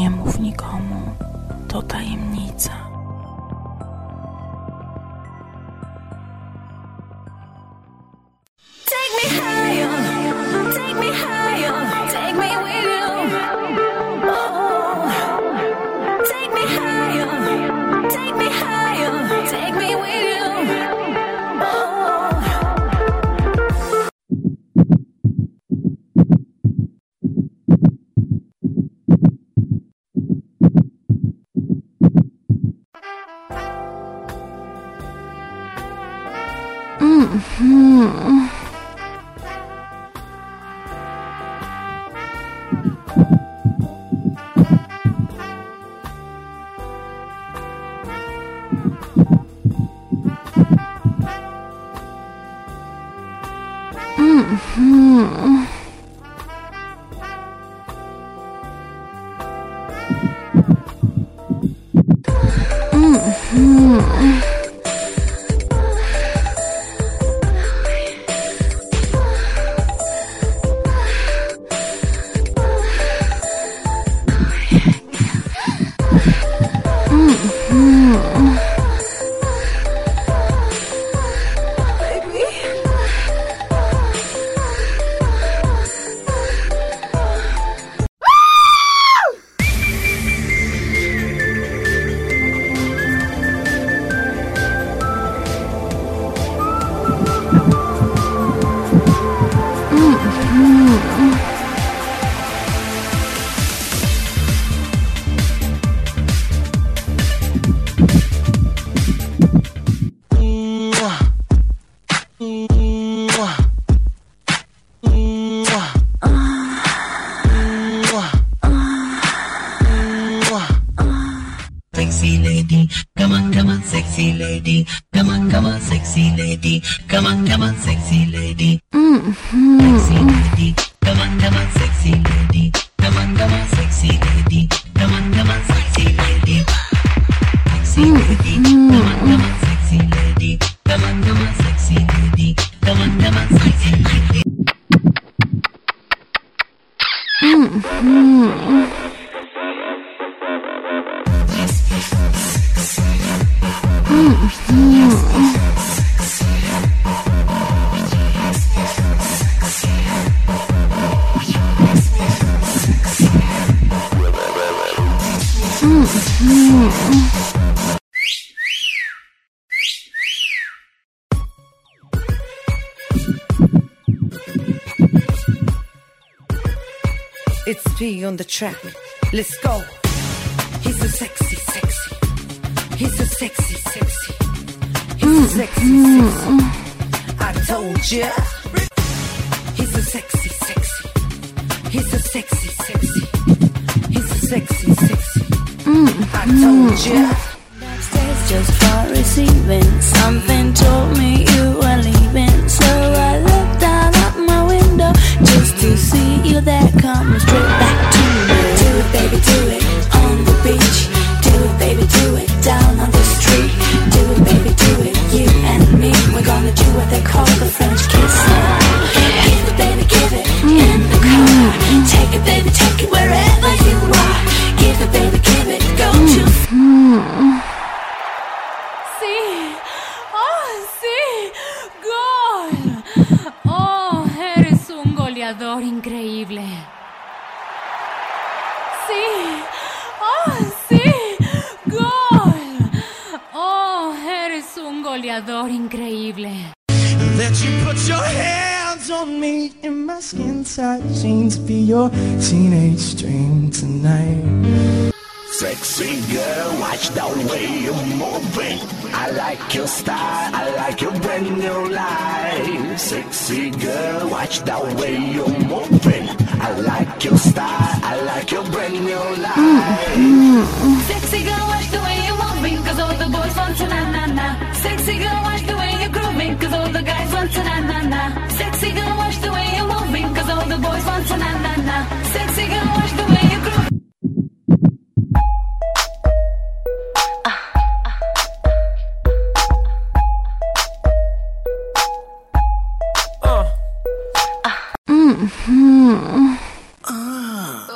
Nie mów nikomu, to tajemnica. Sexy It's P on the track. Let's go. He's so sexy, sexy. Sexy. He's so sexy, sexy. I told ya. He's so sexy, sexy. He's so sexy, sexy. He's so sexy, sexy. I told ya. Upstairs just for receiving. Something told me you were leaving. So I looked out my window just to see you there coming straight back to un goleador increíble. Sí, oh sí, gol. Oh, eres un goleador increíble. That you put your hands on me and my skin tight seems to be your teenage dream tonight. Sexy girl, watch the way you're moving. I like your style, I like your brand new life. Sexy girl, watch the way you're moving. I like your style, I like your brand new life. Sexy girl, watch the way you're moving, cause all the boys want to na na na. Sexy girl, hmm Ah.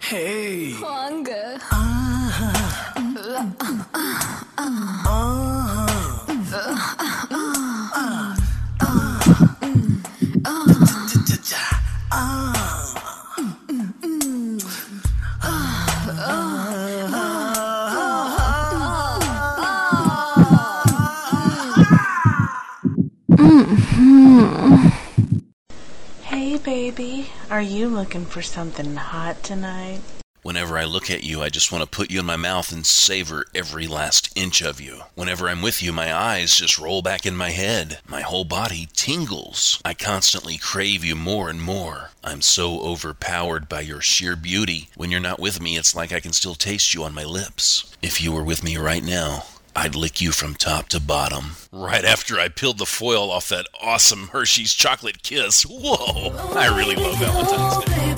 Hey. Baby. Are you looking for something hot tonight? Whenever I look at you, I just want to put you in my mouth and savor every last inch of you. Whenever I'm with you, my eyes just roll back in my head. My whole body tingles. I constantly crave you more and more. I'm so overpowered by your sheer beauty. When you're not with me, it's like I can still taste you on my lips. If you were with me right now, I'd lick you from top to bottom. Right after I peeled the foil off that awesome Hershey's chocolate kiss. Whoa! I really love Valentine's Day.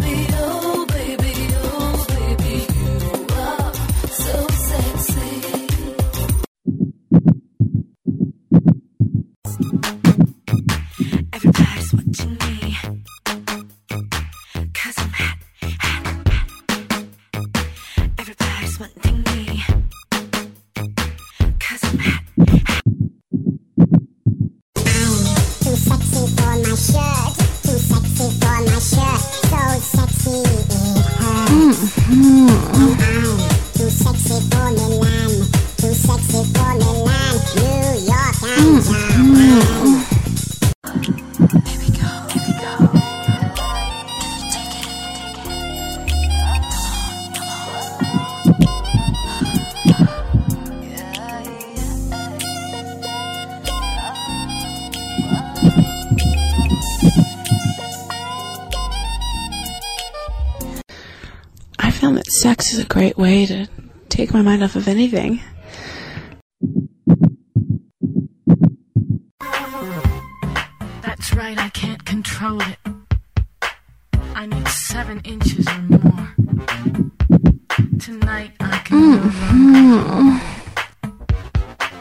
I found that sex is a great way to take my mind off of anything. That's right, I can't control it. I need seven inches or more. Tonight I can mm-hmm. longer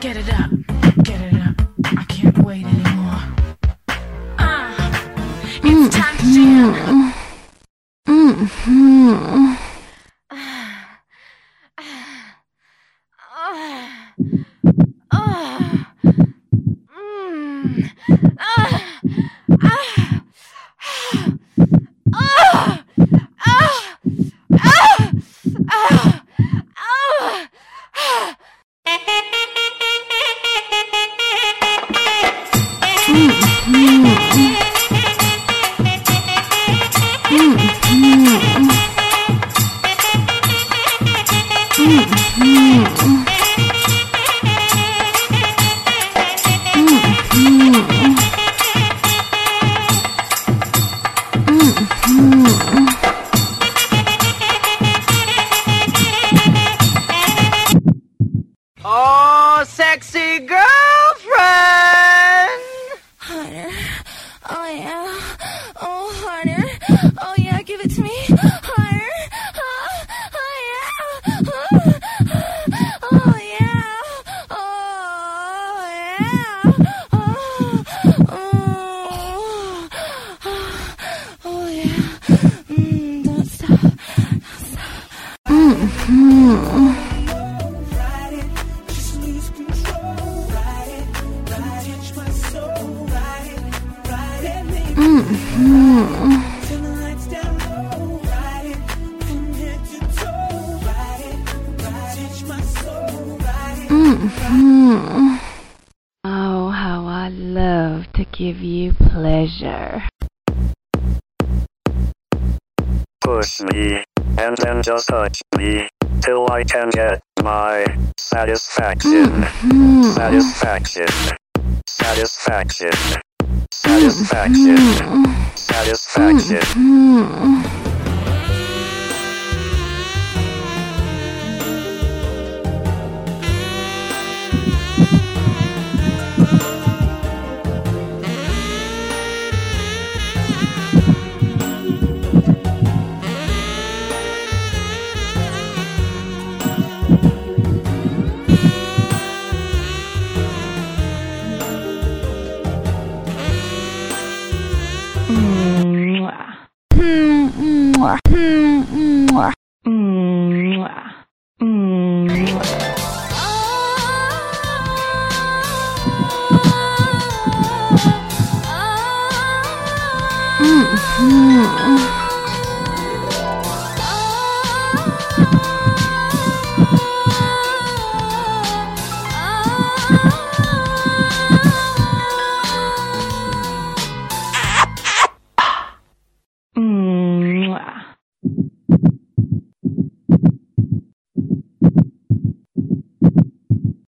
get it up, get it up. Oh, Mm. Oh, how I love to give you pleasure. Push me, and then just touch me, till I can get my satisfaction. Mm-hmm. Satisfaction. Satisfaction. Satisfaction. Satisfaction. Mm, mwah. Mm, mwah. Mm, mwah.